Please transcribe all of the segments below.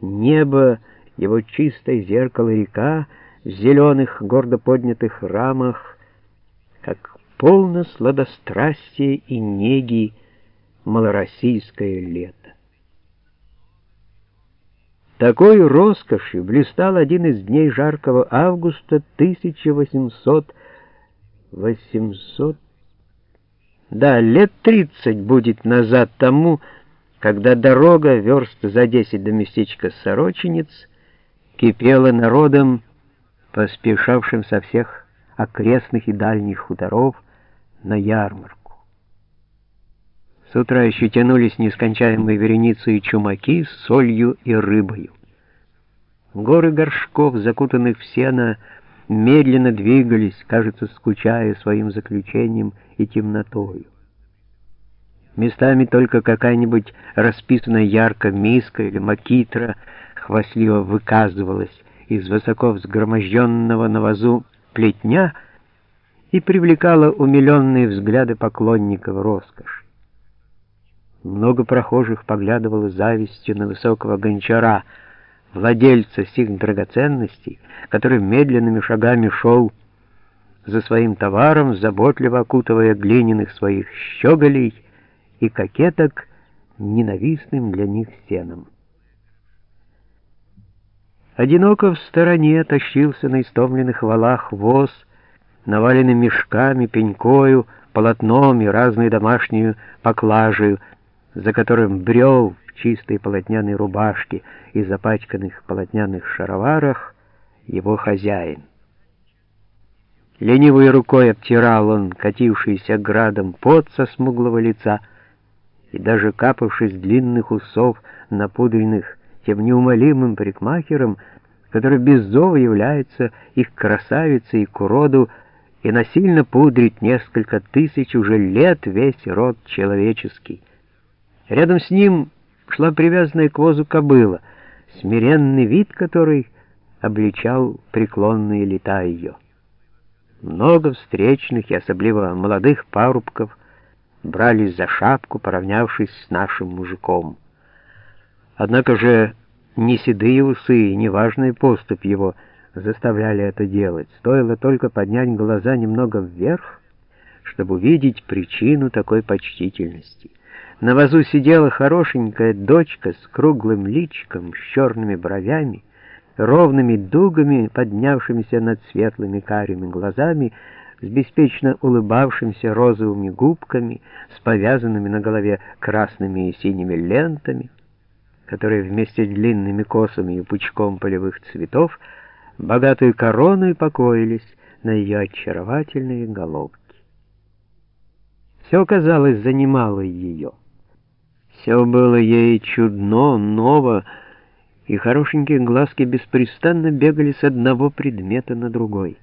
Небо, его чистое зеркало река в зеленых гордо поднятых рамах, как полно сладострастия и неги малороссийское лето. Такой роскошью блистал один из дней жаркого августа 1800 800 Да, лет тридцать будет назад тому, когда дорога, верст за десять до местечка Сорочинец, кипела народом, поспешавшим со всех окрестных и дальних хуторов на ярмарку. С утра еще тянулись нескончаемые вереницы и чумаки с солью и рыбою. Горы горшков, закутанных в сено, медленно двигались, кажется, скучая своим заключением и темнотою. Местами только какая-нибудь расписанная ярко миска или макитра хвастливо выказывалась из высоко взгроможденного на вазу плетня и привлекала умиленные взгляды поклонников роскоши. Много прохожих поглядывало завистью на высокого гончара — владельца сих драгоценностей, который медленными шагами шел за своим товаром, заботливо окутывая глиняных своих щеголей и кокеток ненавистным для них сеном. Одиноко в стороне тащился на истомленных валах воз, наваленный мешками, пенькою, полотном и разной домашнюю поклажею, за которым брел чистой полотняной рубашке и запачканных полотняных шароварах его хозяин. Ленивой рукой обтирал он катившийся градом пот со смуглого лица и даже капавшись длинных усов напудренных тем неумолимым парикмахером, который без зова является их красавицей и к уроду, и насильно пудрит несколько тысяч уже лет весь род человеческий. Рядом с ним шла привязанная к возу кобыла, смиренный вид которой обличал преклонные лета ее. Много встречных и особливо молодых парубков брались за шапку, поравнявшись с нашим мужиком. Однако же ни седые усы и ни важный поступь его заставляли это делать. Стоило только поднять глаза немного вверх, чтобы увидеть причину такой почтительности. На вазу сидела хорошенькая дочка с круглым личиком, с черными бровями, ровными дугами, поднявшимися над светлыми карими глазами, с беспечно улыбавшимися розовыми губками, с повязанными на голове красными и синими лентами, которые вместе с длинными косами и пучком полевых цветов богатую короной покоились на ее очаровательные головки. Все, казалось, занимало ее. Все было ей чудно, ново, и хорошенькие глазки беспрестанно бегали с одного предмета на другой.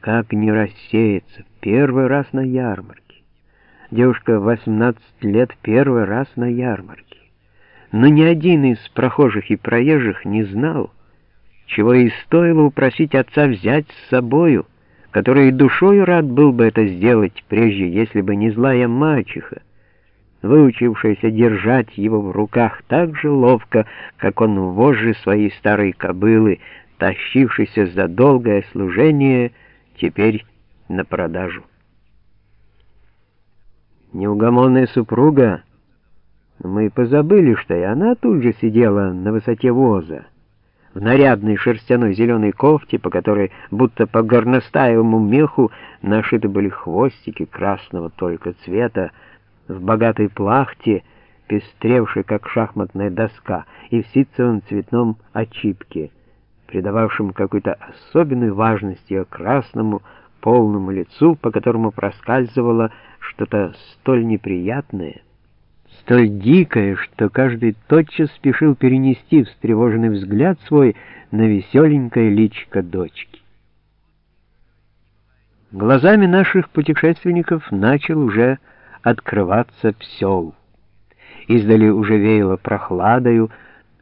Как не рассеяться? Первый раз на ярмарке. Девушка 18 лет первый раз на ярмарке. Но ни один из прохожих и проезжих не знал, чего и стоило упросить отца взять с собою, который душою рад был бы это сделать прежде, если бы не злая мачеха, выучившаяся держать его в руках так же ловко, как он вожжи своей старой кобылы, тащившийся за долгое служение, теперь на продажу. Неугомонная супруга, мы позабыли, что и она тут же сидела на высоте воза, в нарядной шерстяной зеленой кофте, по которой, будто по горностаевому меху, нашиты были хвостики красного только цвета, в богатой плахте, пестревшей, как шахматная доска, и в ситцевом цветном очипке, придававшем какую-то особенную важность ее красному, полному лицу, по которому проскальзывало что-то столь неприятное, столь дикое, что каждый тотчас спешил перенести встревоженный взгляд свой на веселенькое личико дочки. Глазами наших путешественников начал уже открываться псел. Издали уже веяло прохладою,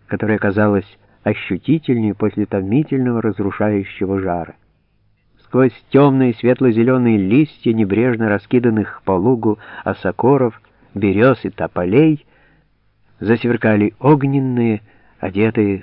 которая казалась ощутительнее после томительного разрушающего жара. Сквозь темные светло-зеленые листья, небрежно раскиданных по лугу осокоров, берез и тополей, засверкали огненные, одетые